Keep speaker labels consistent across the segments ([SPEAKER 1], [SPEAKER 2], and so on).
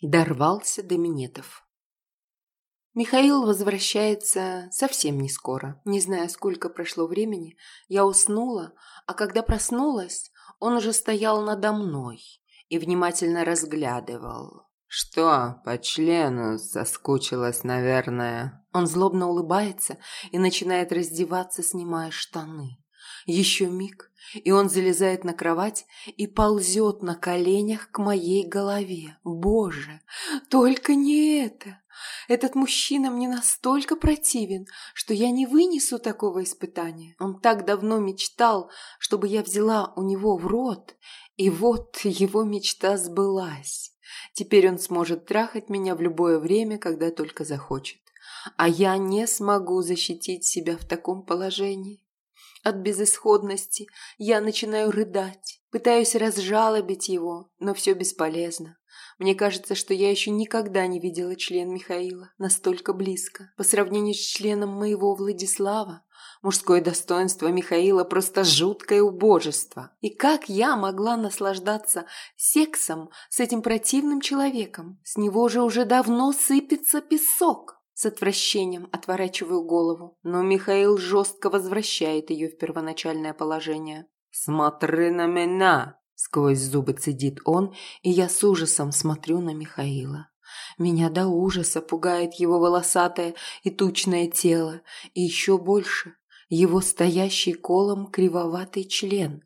[SPEAKER 1] Дорвался до минетов. Михаил возвращается совсем не скоро. Не знаю, сколько прошло времени, я уснула, а когда проснулась, он уже стоял надо мной и внимательно разглядывал.
[SPEAKER 2] «Что, по члену соскучилась, наверное?»
[SPEAKER 1] Он злобно улыбается и начинает раздеваться, снимая штаны. Еще миг, и он залезает на кровать и ползет на коленях к моей голове. Боже, только не это! Этот мужчина мне настолько противен, что я не вынесу такого испытания. Он так давно мечтал, чтобы я взяла у него в рот, и вот его мечта сбылась. Теперь он сможет трахать меня в любое время, когда только захочет. А я не смогу защитить себя в таком положении. От безысходности я начинаю рыдать, пытаюсь разжалобить его, но все бесполезно. Мне кажется, что я еще никогда не видела член Михаила настолько близко. По сравнению с членом моего Владислава, мужское достоинство Михаила просто жуткое убожество. И как я могла наслаждаться сексом с этим противным человеком? С него же уже давно сыпется песок. С отвращением отворачиваю голову, но Михаил жестко возвращает ее в первоначальное положение.
[SPEAKER 2] «Смотри на меня!»
[SPEAKER 1] Сквозь зубы цедит он, и я с ужасом смотрю на Михаила. Меня до ужаса пугает его волосатое и тучное тело, и еще больше его стоящий колом кривоватый член.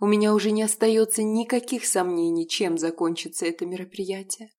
[SPEAKER 1] У меня уже не остается никаких сомнений, чем закончится это мероприятие.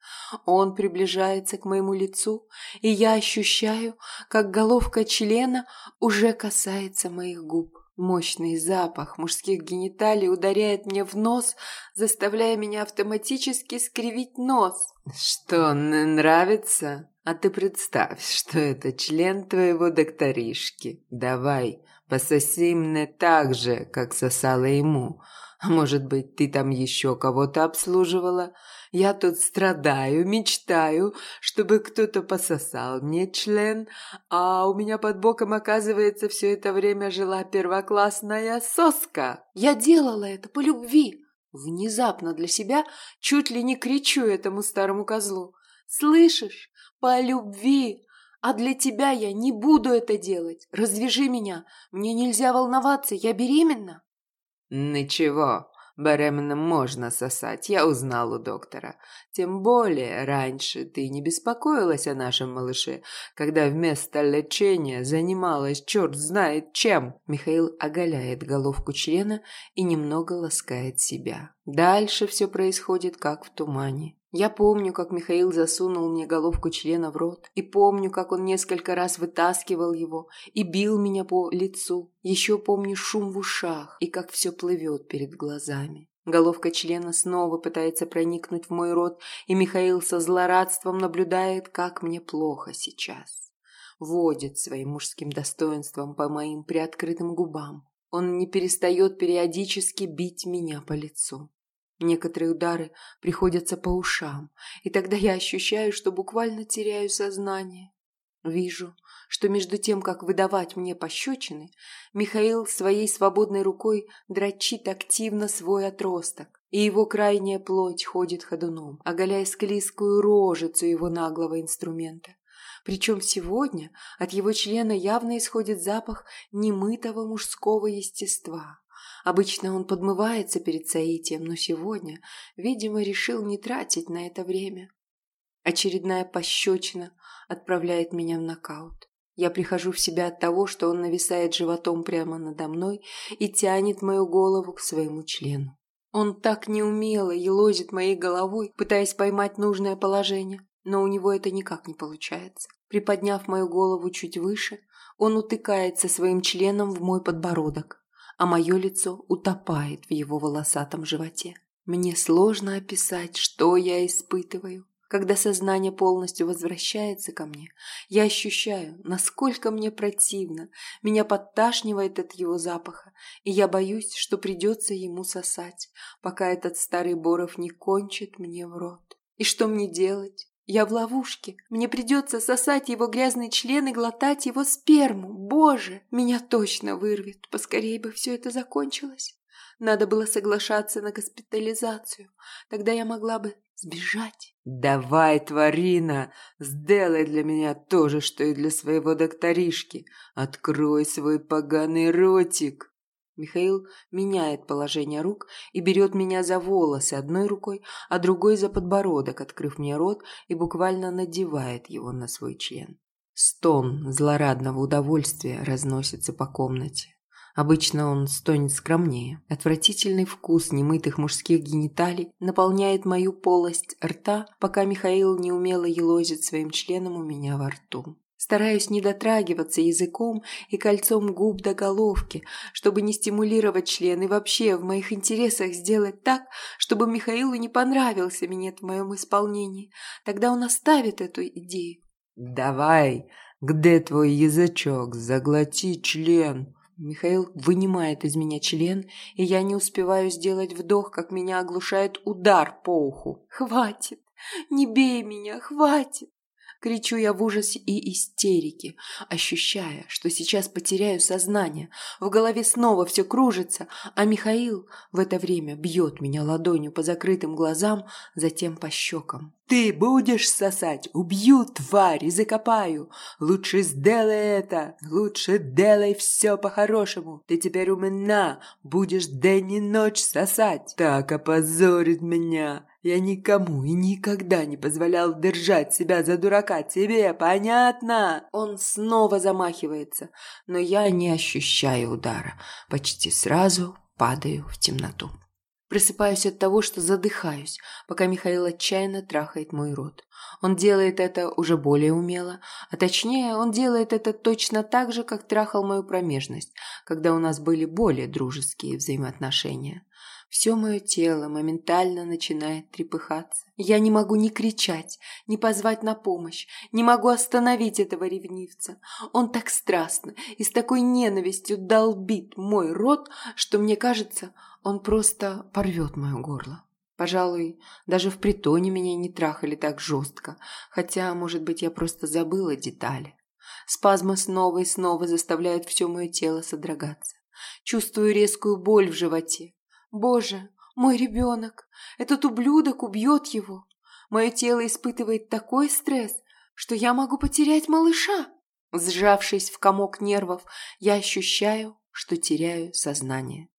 [SPEAKER 1] Он приближается к моему лицу, и я ощущаю, как головка члена уже касается моих губ. Мощный запах мужских гениталий ударяет мне в нос, заставляя меня автоматически скривить нос.
[SPEAKER 2] «Что, нравится? А ты представь, что это член твоего докторишки. Давай, Пососи мне так же, как сосала ему. А может быть, ты там еще кого-то обслуживала? Я тут страдаю, мечтаю, чтобы кто-то пососал мне член, а у меня под боком, оказывается, все это время жила первоклассная соска.
[SPEAKER 1] Я делала это по любви. Внезапно для себя чуть ли не кричу этому старому козлу. Слышишь? По любви. А для тебя я не буду это делать. Развяжи меня. Мне нельзя волноваться, я беременна.
[SPEAKER 2] Ничего, беременным можно сосать, я узнал у доктора. Тем более раньше ты не беспокоилась о нашем малыше, когда вместо лечения занималась черт знает чем. Михаил оголяет головку члена и немного ласкает себя. Дальше все происходит как в тумане.
[SPEAKER 1] Я помню, как Михаил засунул мне головку члена в рот, и помню, как он несколько раз вытаскивал его и бил меня по лицу. Еще помню шум в ушах и как все плывет перед глазами. Головка члена снова пытается проникнуть в мой рот, и Михаил со злорадством наблюдает, как мне плохо сейчас. Водит своим мужским достоинством по моим приоткрытым губам. Он не перестает периодически бить меня по лицу. Некоторые удары приходятся по ушам, и тогда я ощущаю, что буквально теряю сознание. Вижу, что между тем, как выдавать мне пощечины, Михаил своей свободной рукой дрочит активно свой отросток, и его крайняя плоть ходит ходуном, оголяя склизкую рожицу его наглого инструмента. Причем сегодня от его члена явно исходит запах немытого мужского естества. Обычно он подмывается перед соитием, но сегодня, видимо, решил не тратить на это время. Очередная пощечина отправляет меня в нокаут. Я прихожу в себя от того, что он нависает животом прямо надо мной и тянет мою голову к своему члену. Он так неумело елозит моей головой, пытаясь поймать нужное положение, но у него это никак не получается. Приподняв мою голову чуть выше, он утыкается своим членом в мой подбородок а мое лицо утопает в его волосатом животе. Мне сложно описать, что я испытываю. Когда сознание полностью возвращается ко мне, я ощущаю, насколько мне противно, меня подташнивает от его запаха, и я боюсь, что придется ему сосать, пока этот старый Боров не кончит мне в рот. И что мне делать? Я в ловушке. Мне придется сосать его грязный член и глотать его сперму. Боже, меня точно вырвет. Поскорей бы все это закончилось. Надо было соглашаться на госпитализацию. Тогда я могла бы сбежать.
[SPEAKER 2] «Давай, тварина, сделай для меня то же, что и для своего докторишки. Открой свой поганый ротик!»
[SPEAKER 1] Михаил меняет положение рук и берет меня за волосы одной рукой, а другой за подбородок, открыв мне рот и буквально надевает его на свой член. Стон злорадного удовольствия разносится по комнате. Обычно он стонет скромнее. Отвратительный вкус немытых мужских гениталий наполняет мою полость рта, пока Михаил неумело елозит своим членом у меня во рту. Стараюсь не дотрагиваться языком и кольцом губ до головки, чтобы не стимулировать член и вообще в моих интересах сделать так, чтобы Михаилу не понравился минет в моем исполнении. Тогда он оставит эту идею.
[SPEAKER 2] «Давай, где твой язычок? Заглоти член!»
[SPEAKER 1] Михаил вынимает из меня член, и я не успеваю сделать вдох, как меня оглушает удар по уху. «Хватит! Не бей меня! Хватит!» Кричу я в ужасе и истерике, ощущая, что сейчас потеряю сознание. В голове снова все кружится, а Михаил в это время бьет меня ладонью по закрытым глазам, затем по щекам. «Ты будешь сосать? Убью, тварь, и закопаю! Лучше сделай это! Лучше делай все по-хорошему! Ты теперь умна, будешь день и ночь сосать! Так опозорит меня!» Я никому и никогда не позволял держать себя за дурака. Тебе понятно? Он снова замахивается, но я не ощущаю удара. Почти сразу падаю в темноту. Просыпаюсь от того, что задыхаюсь, пока Михаил отчаянно трахает мой рот. Он делает это уже более умело, а точнее, он делает это точно так же, как трахал мою промежность, когда у нас были более дружеские взаимоотношения. Все мое тело моментально начинает трепыхаться. Я не могу ни кричать, ни позвать на помощь, не могу остановить этого ревнивца. Он так страстно и с такой ненавистью долбит мой рот, что мне кажется, он просто порвет мое горло. Пожалуй, даже в притоне меня не трахали так жестко, хотя, может быть, я просто забыла детали. Спазмы снова и снова заставляют все мое тело содрогаться. Чувствую резкую боль в животе. Боже, мой ребенок! Этот ублюдок убьет его! Мое тело испытывает такой стресс, что я могу потерять малыша. Сжавшись в комок нервов, я ощущаю, что теряю сознание.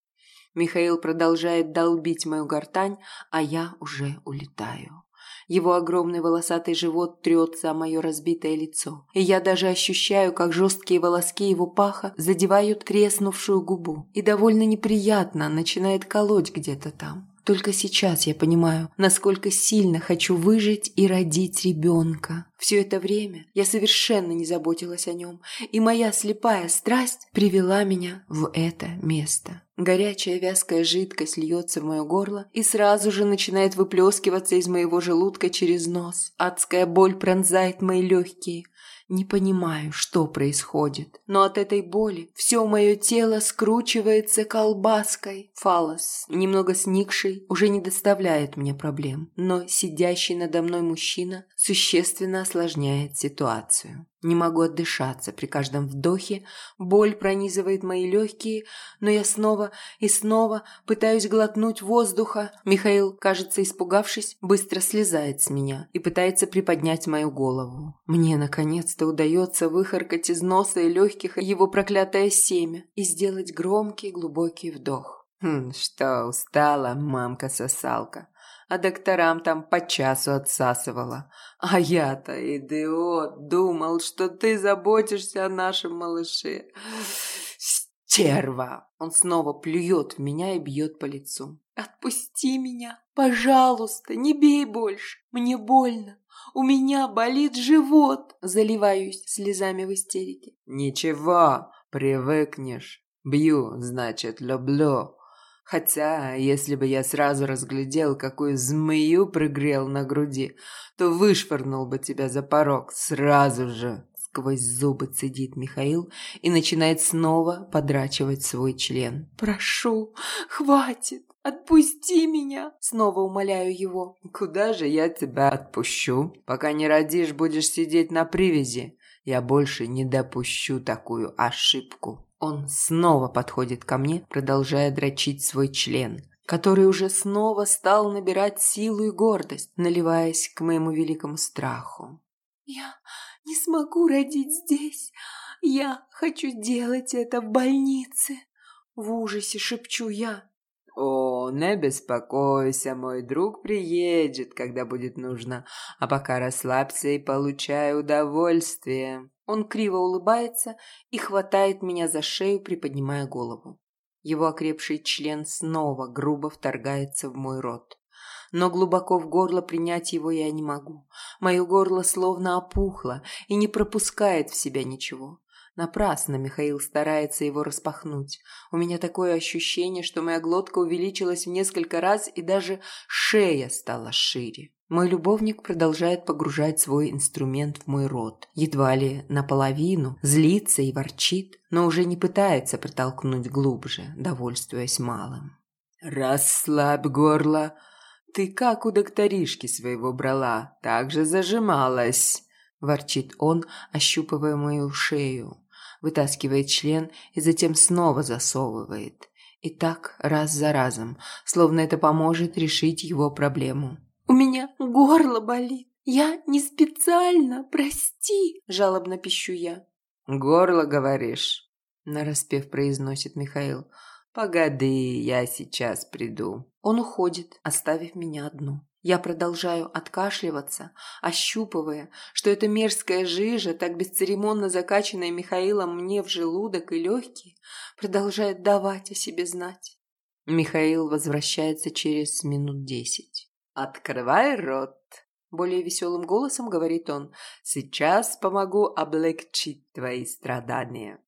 [SPEAKER 1] Михаил продолжает долбить мою гортань, а я уже улетаю. Его огромный волосатый живот трется о мое разбитое лицо. И я даже ощущаю, как жесткие волоски его паха задевают треснувшую губу. И довольно неприятно начинает колоть где-то там. Только сейчас я понимаю, насколько сильно хочу выжить и родить ребенка. Все это время я совершенно не заботилась о нем, и моя слепая страсть привела меня в это место. Горячая вязкая жидкость льется в мое горло и сразу же начинает выплескиваться из моего желудка через нос. Адская боль пронзает мои легкие. Не понимаю, что происходит, но от этой боли все мое тело скручивается колбаской. Фалос, немного сникший, уже не доставляет мне проблем, но сидящий надо мной мужчина существенно осложняет ситуацию. Не могу отдышаться при каждом вдохе, боль пронизывает мои легкие, но я снова и снова пытаюсь глотнуть воздуха. Михаил, кажется, испугавшись, быстро слезает с меня и пытается приподнять мою голову. Мне, наконец-то, удается выхаркать из носа и легких его проклятое семя и сделать громкий глубокий вдох.
[SPEAKER 2] «Хм, что, устала, мамка-сосалка?» А докторам там по часу отсасывала. А я-то, идиот, думал, что ты заботишься о нашем малыше. Стерва! Он снова плюет в меня и бьет по лицу.
[SPEAKER 1] Отпусти меня, пожалуйста, не бей больше, мне больно. У меня болит живот, заливаюсь слезами в истерике.
[SPEAKER 2] Ничего, привыкнешь. Бью, значит, люблю. Хотя, если бы я сразу разглядел, какую змею пригрел на груди, то вышвырнул бы тебя за порог сразу же. Сквозь зубы цедит Михаил и начинает снова подрачивать свой член.
[SPEAKER 1] «Прошу, хватит, отпусти меня!» Снова умоляю его.
[SPEAKER 2] «Куда же я тебя отпущу? Пока не родишь, будешь сидеть на привязи. Я больше не допущу такую ошибку».
[SPEAKER 1] Он снова подходит ко мне, продолжая дрочить свой член, который уже снова стал набирать силу и гордость, наливаясь к моему великому страху. «Я не смогу родить здесь. Я хочу делать это в больнице!» В ужасе шепчу я.
[SPEAKER 2] «О, не беспокойся, мой друг приедет, когда будет нужно, а пока расслабься и получай удовольствие».
[SPEAKER 1] Он криво улыбается и хватает меня за шею, приподнимая голову. Его окрепший член снова грубо вторгается в мой рот. Но глубоко в горло принять его я не могу. Мое горло словно опухло и не пропускает в себя ничего. Напрасно Михаил старается его распахнуть. У меня такое ощущение, что моя глотка увеличилась в несколько раз и даже шея стала шире. Мой любовник продолжает погружать свой инструмент в мой рот. Едва ли наполовину, злится и ворчит, но уже не пытается протолкнуть глубже, довольствуясь малым.
[SPEAKER 2] «Расслабь горло. Ты как у докторишки своего брала, так же зажималась», – ворчит он, ощупывая мою шею вытаскивает член и затем снова засовывает. И так раз за разом, словно это поможет решить его проблему.
[SPEAKER 1] «У меня горло болит. Я не специально, прости!» – жалобно пищу я.
[SPEAKER 2] «Горло, говоришь?» – нараспев произносит Михаил. «Погоди, я сейчас приду».
[SPEAKER 1] Он уходит, оставив меня одну. Я продолжаю откашливаться, ощупывая, что эта мерзкая жижа, так бесцеремонно закачанная Михаилом мне в желудок и легкие, продолжает давать о себе знать. Михаил возвращается через минут десять.
[SPEAKER 2] «Открывай рот!» Более веселым голосом говорит он. «Сейчас помогу облегчить твои страдания».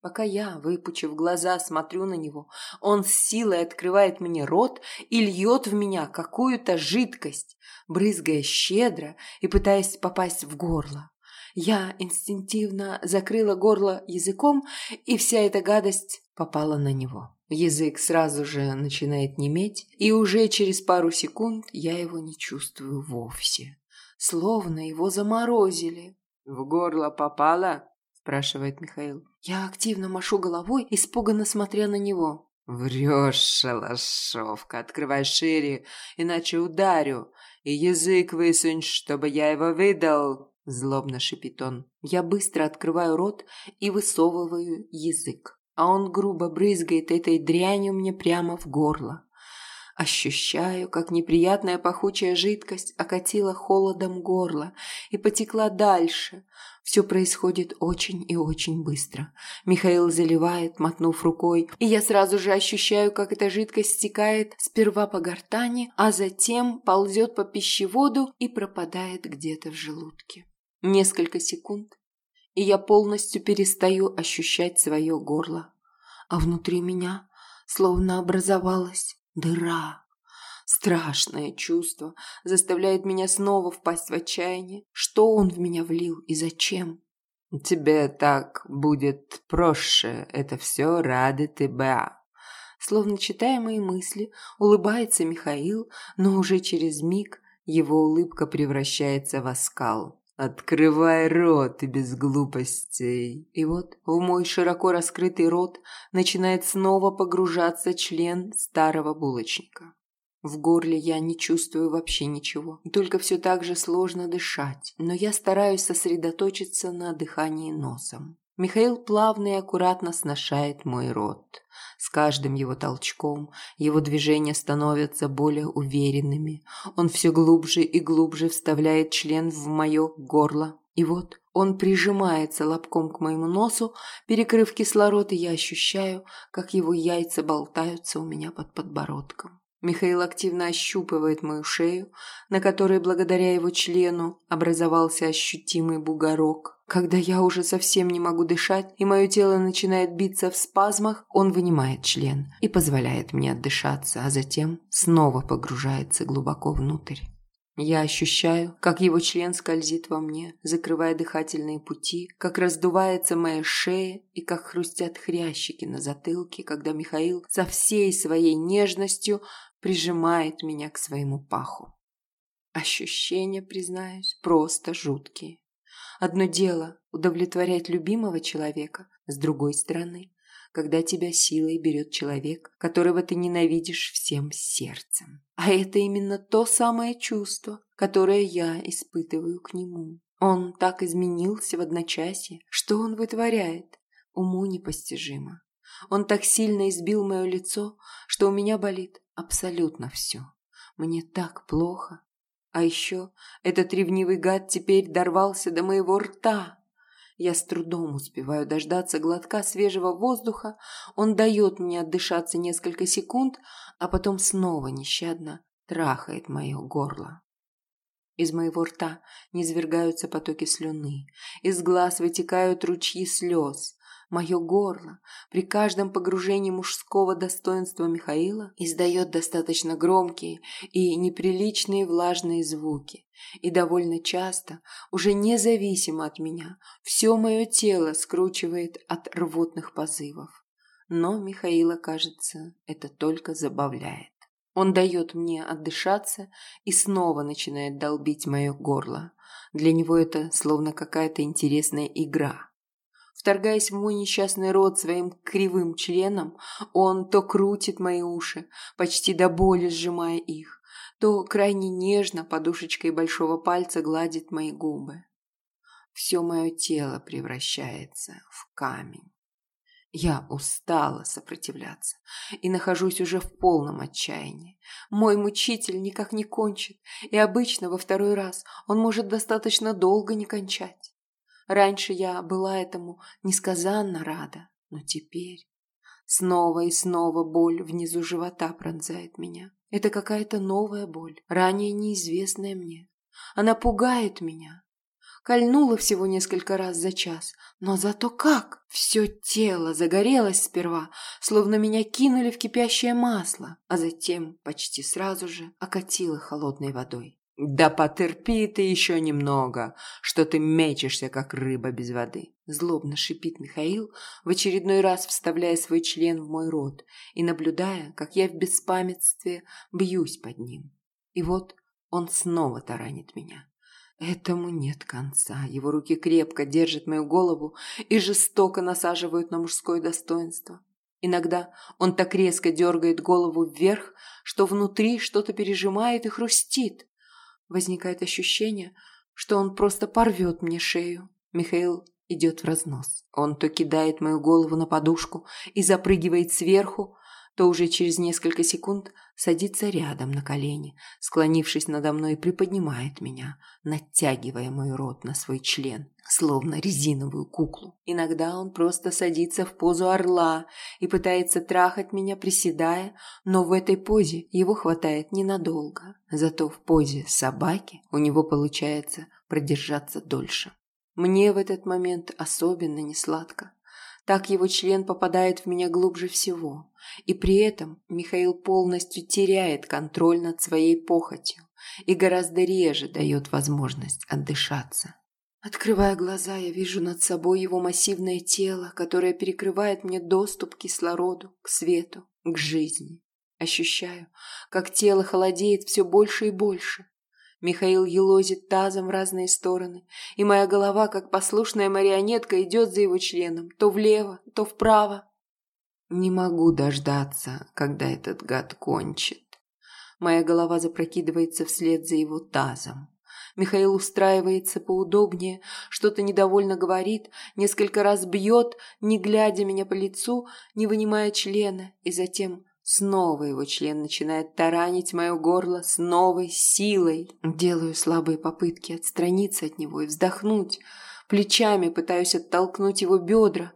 [SPEAKER 1] Пока я, выпучив глаза, смотрю на него, он с силой открывает мне рот и льет в меня какую-то жидкость, брызгая щедро и пытаясь попасть в горло. Я инстинктивно закрыла горло языком, и вся эта гадость попала на него. Язык сразу же начинает неметь, и уже через пару секунд я его не чувствую вовсе. Словно его заморозили.
[SPEAKER 2] «В горло попало?»
[SPEAKER 1] спрашивает Михаил. Я активно машу головой, испуганно смотря на него.
[SPEAKER 2] «Врешь, шалашовка, открывай шире, иначе ударю, и язык высунь, чтобы я его выдал!» Злобно шипит он.
[SPEAKER 1] Я быстро открываю рот и высовываю язык, а он грубо брызгает этой дрянью мне прямо в горло. Ощущаю, как неприятная пахучая жидкость окатила холодом горло и потекла дальше. Все происходит очень и очень быстро. Михаил заливает, мотнув рукой, и я сразу же ощущаю, как эта жидкость стекает сперва по гортани, а затем ползет по пищеводу и пропадает где-то в желудке. Несколько секунд, и я полностью перестаю ощущать свое горло. А внутри меня словно образовалась Дыра. Страшное чувство заставляет меня снова впасть в отчаяние. Что он в меня влил и зачем?
[SPEAKER 2] «Тебе так будет проще, это все ради тебя».
[SPEAKER 1] Словно читая мои мысли, улыбается Михаил, но уже через миг его улыбка превращается в оскал.
[SPEAKER 2] «Открывай рот и без глупостей!»
[SPEAKER 1] И вот в мой широко раскрытый рот начинает снова погружаться член старого булочника. В горле я не чувствую вообще ничего, только все так же сложно дышать, но я стараюсь сосредоточиться на дыхании носом. Михаил плавно и аккуратно сношает мой рот. С каждым его толчком его движения становятся более уверенными. Он все глубже и глубже вставляет член в мое горло. И вот он прижимается лобком к моему носу, перекрыв кислород, и я ощущаю, как его яйца болтаются у меня под подбородком. Михаил активно ощупывает мою шею, на которой благодаря его члену образовался ощутимый бугорок. Когда я уже совсем не могу дышать, и мое тело начинает биться в спазмах, он вынимает член и позволяет мне отдышаться, а затем снова погружается глубоко внутрь. Я ощущаю, как его член скользит во мне, закрывая дыхательные пути, как раздувается моя шея и как хрустят хрящики на затылке, когда Михаил со всей своей нежностью прижимает меня к своему паху. Ощущения, признаюсь, просто жуткие. Одно дело удовлетворять любимого человека, с другой стороны когда тебя силой берет человек, которого ты ненавидишь всем сердцем. А это именно то самое чувство, которое я испытываю к нему. Он так изменился в одночасье, что он вытворяет, уму непостижимо. Он так сильно избил мое лицо, что у меня болит абсолютно все. Мне так плохо. А еще этот ревнивый гад теперь дорвался до моего рта. Я с трудом успеваю дождаться глотка свежего воздуха. Он дает мне отдышаться несколько секунд, а потом снова нещадно трахает мое горло. Из моего рта низвергаются потоки слюны, из глаз вытекают ручьи слез. Мое горло при каждом погружении мужского достоинства Михаила издает достаточно громкие и неприличные влажные звуки. И довольно часто, уже независимо от меня, все мое тело скручивает от рвотных позывов. Но Михаила, кажется, это только забавляет. Он дает мне отдышаться и снова начинает долбить мое горло. Для него это словно какая-то интересная игра. Вторгаясь в мой несчастный рот своим кривым членом, он то крутит мои уши, почти до боли сжимая их, то крайне нежно подушечкой большого пальца гладит мои губы. Все мое тело превращается в камень. Я устала сопротивляться и нахожусь уже в полном отчаянии. Мой мучитель никак не кончит, и обычно во второй раз он может достаточно долго не кончать. Раньше я была этому несказанно рада, но теперь... Снова и снова боль внизу живота пронзает меня. Это какая-то новая боль, ранее неизвестная мне. Она пугает меня. Кольнула всего несколько раз за час, но зато как! Все тело загорелось сперва, словно меня кинули в кипящее масло, а затем почти сразу же окатило холодной водой.
[SPEAKER 2] «Да потерпи ты еще немного, что ты мечешься, как рыба без воды!»
[SPEAKER 1] Злобно шипит Михаил, в очередной раз вставляя свой член в мой рот и наблюдая, как я в беспамятстве бьюсь под ним. И вот он снова таранит меня. Этому нет конца. Его руки крепко держат мою голову и жестоко насаживают на мужское достоинство. Иногда он так резко дергает голову вверх, что внутри что-то пережимает и хрустит. Возникает ощущение, что он просто порвет мне шею. Михаил идет в разнос. Он то кидает мою голову на подушку и запрыгивает сверху, то уже через несколько секунд садится рядом на колени, склонившись надо мной и приподнимает меня, натягивая мой рот на свой член, словно резиновую куклу. Иногда он просто садится в позу орла и пытается трахать меня, приседая, но в этой позе его хватает ненадолго. Зато в позе собаки у него получается продержаться дольше. Мне в этот момент особенно не сладко. Так его член попадает в меня глубже всего. И при этом Михаил полностью теряет контроль над своей похотью и гораздо реже дает возможность отдышаться. Открывая глаза, я вижу над собой его массивное тело, которое перекрывает мне доступ к кислороду, к свету, к жизни. Ощущаю, как тело холодеет все больше и больше. Михаил елозит тазом в разные стороны, и моя голова, как послушная марионетка, идет за его членом, то влево, то вправо. Не могу дождаться, когда этот гад кончит. Моя голова запрокидывается вслед за его тазом. Михаил устраивается поудобнее, что-то недовольно говорит, несколько раз бьет, не глядя меня по лицу, не вынимая члена, и затем Снова его член начинает таранить мое горло с новой силой. Делаю слабые попытки отстраниться от него и вздохнуть. Плечами пытаюсь оттолкнуть его бедра,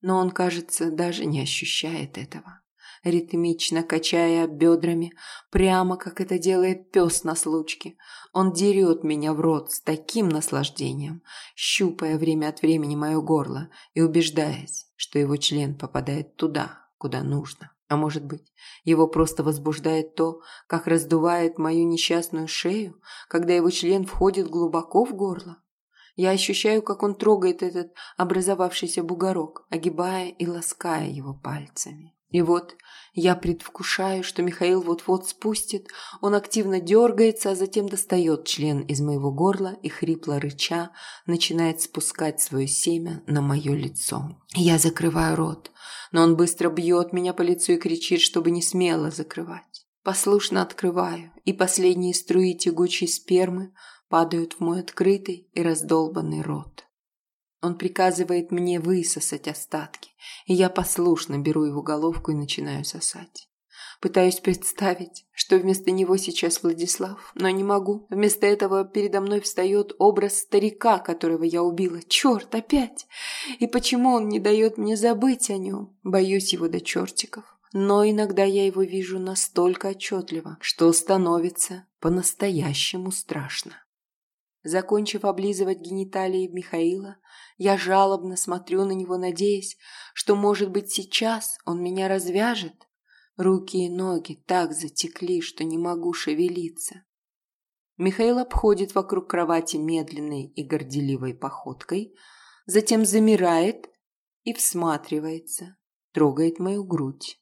[SPEAKER 1] но он, кажется, даже не ощущает этого. Ритмично качая бедрами, прямо как это делает пес на случке, он дерет меня в рот с таким наслаждением, щупая время от времени мое горло и убеждаясь, что его член попадает туда, куда нужно. А может быть, его просто возбуждает то, как раздувает мою несчастную шею, когда его член входит глубоко в горло? Я ощущаю, как он трогает этот образовавшийся бугорок, огибая и лаская его пальцами. И вот я предвкушаю, что Михаил вот-вот спустит, он активно дергается, а затем достает член из моего горла и, хрипло рыча, начинает спускать свое семя на мое лицо. Я закрываю рот, но он быстро бьет меня по лицу и кричит, чтобы не смело закрывать. Послушно открываю, и последние струи тягучей спермы падают в мой открытый и раздолбанный рот. Он приказывает мне высосать остатки, и я послушно беру его головку и начинаю сосать. Пытаюсь представить, что вместо него сейчас Владислав, но не могу. Вместо этого передо мной встает образ старика, которого я убила. Черт, опять! И почему он не дает мне забыть о нем? Боюсь его до чертиков. Но иногда я его вижу настолько отчетливо, что становится по-настоящему страшно. Закончив облизывать гениталии Михаила, я жалобно смотрю на него, надеясь, что, может быть, сейчас он меня развяжет. Руки и ноги так затекли, что не могу шевелиться. Михаил обходит вокруг кровати медленной и горделивой походкой, затем замирает и всматривается, трогает мою грудь.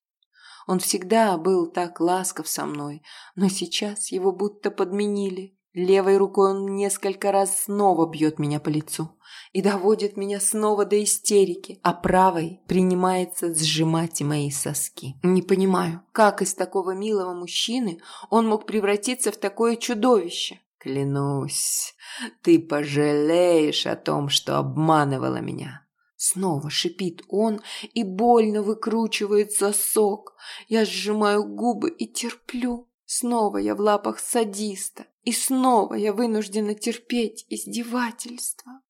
[SPEAKER 1] Он всегда был так ласков со мной, но сейчас его будто подменили. Левой рукой он несколько раз снова бьет меня по лицу и доводит меня снова до истерики, а правой принимается сжимать мои соски. Не понимаю, как из такого милого мужчины он мог превратиться в такое чудовище.
[SPEAKER 2] Клянусь, ты пожалеешь о том, что обманывала меня.
[SPEAKER 1] Снова шипит он и больно выкручивает сосок. Я сжимаю губы и терплю. Снова я в лапах садиста. И снова я вынуждена терпеть издевательства.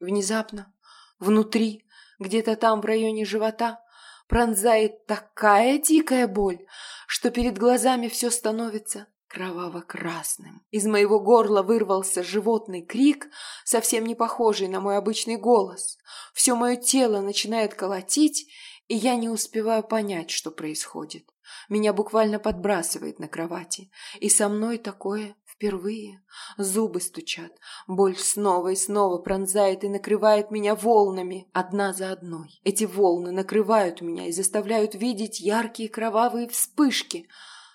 [SPEAKER 1] Внезапно, внутри, где-то там в районе живота, пронзает такая дикая боль, что перед глазами все становится кроваво-красным. Из моего горла вырвался животный крик, совсем не похожий на мой обычный голос. Все мое тело начинает колотить, и я не успеваю понять, что происходит. Меня буквально подбрасывает на кровати, и со мной такое впервые. Зубы стучат, боль снова и снова пронзает и накрывает меня волнами, одна за одной. Эти волны накрывают меня и заставляют видеть яркие кровавые вспышки.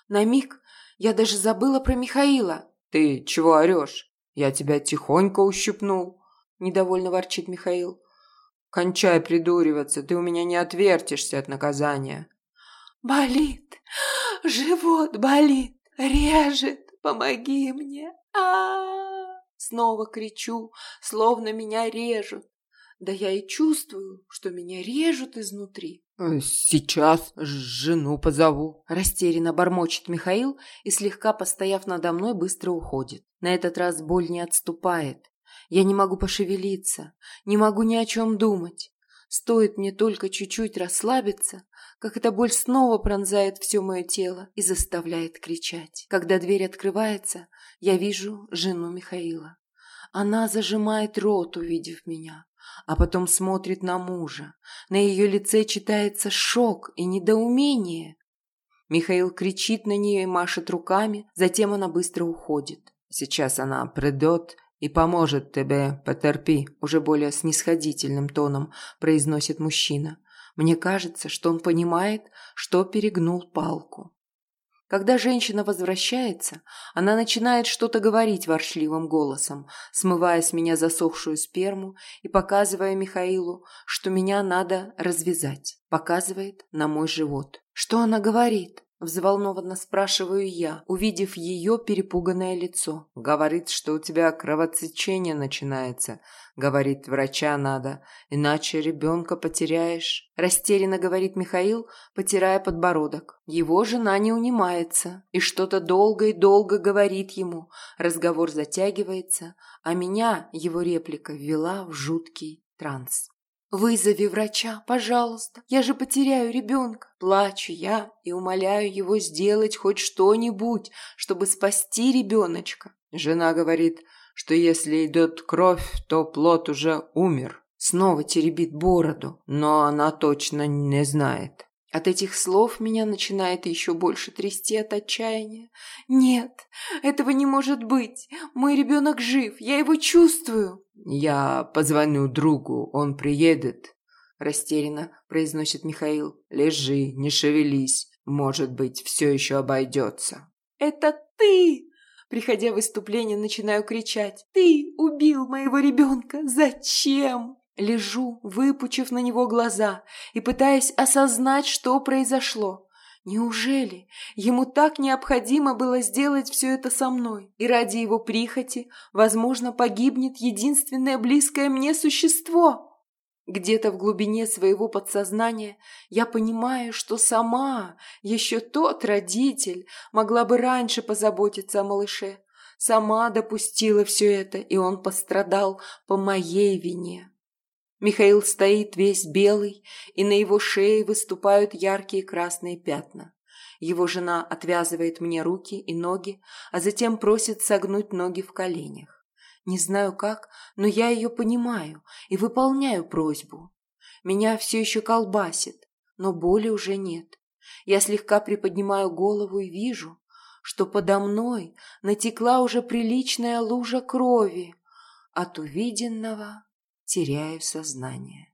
[SPEAKER 1] На миг я даже забыла про Михаила.
[SPEAKER 2] «Ты чего орешь? Я тебя тихонько ущипнул», – недовольно ворчит Михаил. «Кончай придуриваться, ты у меня не отвертишься от наказания».
[SPEAKER 1] «Болит, живот болит, режет, помоги мне!» а, -а, -а Снова кричу, словно меня режут. Да я и чувствую, что меня режут изнутри.
[SPEAKER 2] Э, «Сейчас жену позову», –
[SPEAKER 1] растерянно бормочет Михаил и, слегка постояв надо мной, быстро уходит. На этот раз боль не отступает. Я не могу пошевелиться, не могу ни о чем думать. Стоит мне только чуть-чуть расслабиться, как эта боль снова пронзает все мое тело и заставляет кричать. Когда дверь открывается, я вижу жену Михаила. Она зажимает рот, увидев меня а потом смотрит на мужа. На ее лице читается шок и недоумение. Михаил кричит на нее и машет руками, затем она быстро уходит.
[SPEAKER 2] «Сейчас она придет и поможет тебе, потерпи», уже более снисходительным тоном произносит мужчина. Мне кажется, что он понимает, что перегнул палку.
[SPEAKER 1] Когда женщина возвращается, она начинает что-то говорить воршливым голосом, смывая с меня засохшую сперму и показывая Михаилу, что меня надо развязать. Показывает на мой живот. Что она говорит? Взволнованно спрашиваю я, увидев ее перепуганное лицо.
[SPEAKER 2] Говорит, что у тебя кровотечение начинается. Говорит, врача надо, иначе ребенка потеряешь.
[SPEAKER 1] Растерянно говорит Михаил, потирая подбородок. Его жена не унимается и что-то долго и долго говорит ему. Разговор затягивается, а меня его реплика ввела в жуткий транс. «Вызови врача, пожалуйста, я же потеряю ребенка». Плачу я и умоляю его сделать хоть что-нибудь, чтобы спасти ребеночка.
[SPEAKER 2] Жена говорит, что если идет кровь, то плод уже умер.
[SPEAKER 1] Снова теребит бороду,
[SPEAKER 2] но она точно не знает.
[SPEAKER 1] От этих слов меня начинает еще больше трясти от отчаяния. «Нет, этого не может быть. Мой ребенок жив, я его чувствую».
[SPEAKER 2] «Я позвоню другу, он приедет.
[SPEAKER 1] – растерянно произносит Михаил.
[SPEAKER 2] «Лежи, не шевелись. Может быть, все еще обойдется».
[SPEAKER 1] «Это ты!» Приходя в выступление, начинаю кричать. «Ты убил моего ребенка! Зачем?» Лежу, выпучив на него глаза и пытаясь осознать, что произошло. Неужели ему так необходимо было сделать все это со мной? И ради его прихоти, возможно, погибнет единственное близкое мне существо? Где-то в глубине своего подсознания я понимаю, что сама, еще тот родитель, могла бы раньше позаботиться о малыше. Сама допустила все это, и он пострадал по моей вине. Михаил стоит весь белый, и на его шее выступают яркие красные пятна. Его жена отвязывает мне руки и ноги, а затем просит согнуть ноги в коленях. Не знаю как, но я ее понимаю и выполняю просьбу. Меня все еще колбасит, но боли уже нет. Я слегка приподнимаю голову и вижу, что подо мной натекла уже приличная лужа крови. От увиденного теряю сознание.